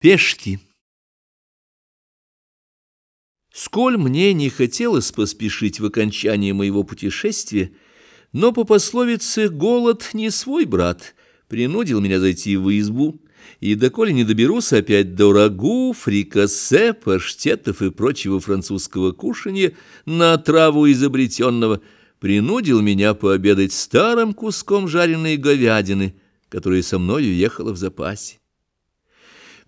Пешки. Сколь мне не хотелось поспешить в окончание моего путешествия, но по пословице «голод не свой брат» принудил меня зайти в избу, и доколе не доберусь опять до рагу, фрикасе, паштетов и прочего французского кушанья на траву изобретенного, принудил меня пообедать старым куском жареной говядины, которая со мною ехала в запасе.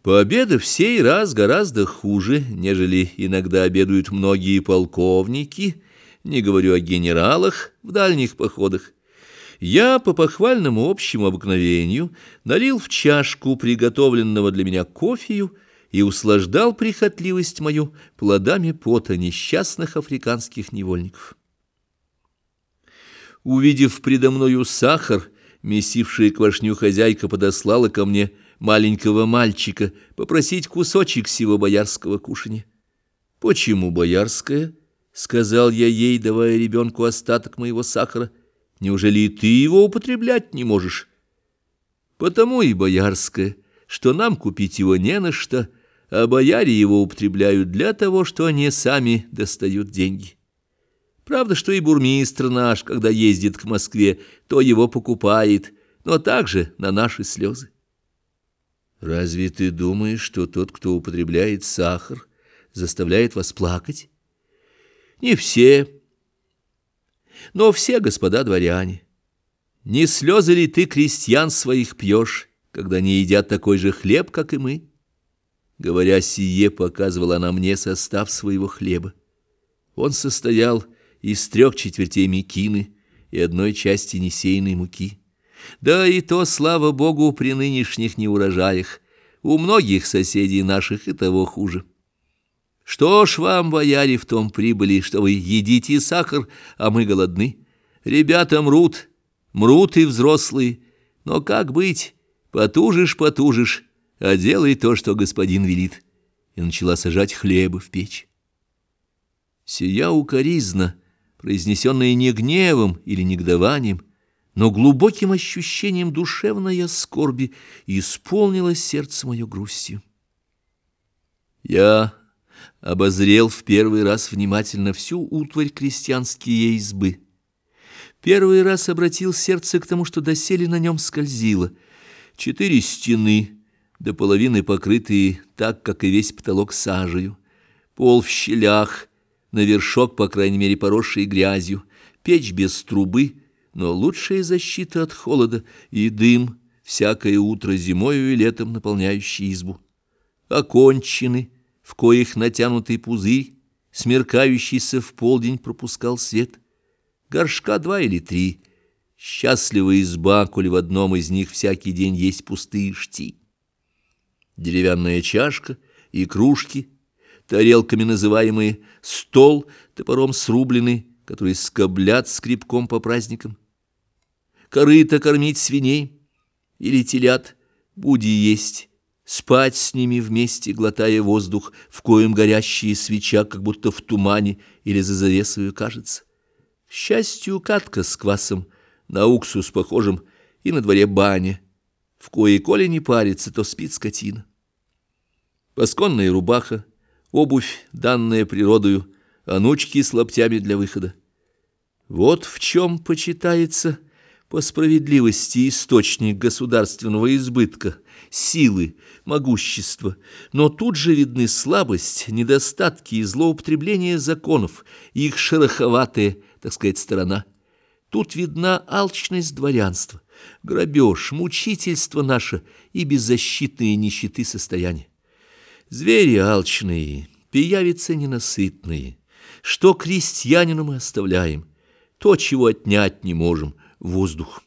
Пообедав сей раз гораздо хуже, нежели иногда обедают многие полковники, не говорю о генералах в дальних походах. Я по похвальному общему обыкновению налил в чашку приготовленного для меня кофею и услаждал прихотливость мою плодами пота несчастных африканских невольников. Увидев предо мною сахар, месившая квашню хозяйка подослала ко мне маленького мальчика попросить кусочек сего боярского кушанья. «Почему боярское?» — сказал я ей, давая ребенку остаток моего сахара. «Неужели и ты его употреблять не можешь?» «Потому и боярское, что нам купить его не на что, а бояре его употребляют для того, что они сами достают деньги». Правда, что и бурмистр наш, когда ездит к Москве, то его покупает, но также на наши слезы. Разве ты думаешь, что тот, кто употребляет сахар, заставляет вас плакать? Не все, но все господа дворяне. Не слезы ли ты крестьян своих пьешь, когда не едят такой же хлеб, как и мы? Говоря сие, показывала она мне состав своего хлеба. Он состоял из трех четвертей мекины и одной части несейной муки. Да и то, слава богу, при нынешних неурожаях. У многих соседей наших и того хуже. Что ж вам, бояре, в том прибыли, что вы едите сахар, а мы голодны? Ребята мрут, мрут и взрослые. Но как быть? Потужишь, потужишь, а делай то, что господин велит. И начала сажать хлеба в печь. Сия укоризна, произнесенная не гневом или негодованием, но глубоким ощущением душевной скорби исполнило сердце мое грустью. Я обозрел в первый раз внимательно всю утварь крестьянские избы. Первый раз обратил сердце к тому, что доселе на нем скользило. Четыре стены, до половины покрытые так, как и весь потолок сажею, пол в щелях, на вершок, по крайней мере, поросший грязью, печь без трубы — но лучшая защита от холода и дым, всякое утро зимою и летом наполняющий избу. Окончены, в коих натянутый пузырь, смеркающийся в полдень пропускал свет. Горшка два или три, счастливая изба, коли в одном из них всякий день есть пустые шти. Деревянная чашка и кружки, тарелками называемые стол, топором срубленный, которые скоблят скребком по праздникам. Корыто кормить свиней или телят, буди есть, спать с ними вместе, глотая воздух, в коем горящие свеча, как будто в тумане или за завесою кажется. К счастью, катка с квасом, на уксус похожим, и на дворе баня, в кое коли не парится, то спит скотина. Пасконная рубаха, обувь, данная природою, анучки с лаптями для выхода. Вот в чем почитается по справедливости источник государственного избытка, силы, могущества, но тут же видны слабость, недостатки и злоупотребление законов, их шероховатая, так сказать, сторона. Тут видна алчность дворянства, грабеж, мучительство наше и беззащитные нищеты состояния. Звери алчные, пиявицы ненасытные, что крестьянину мы оставляем? То, чего отнять не можем, воздух.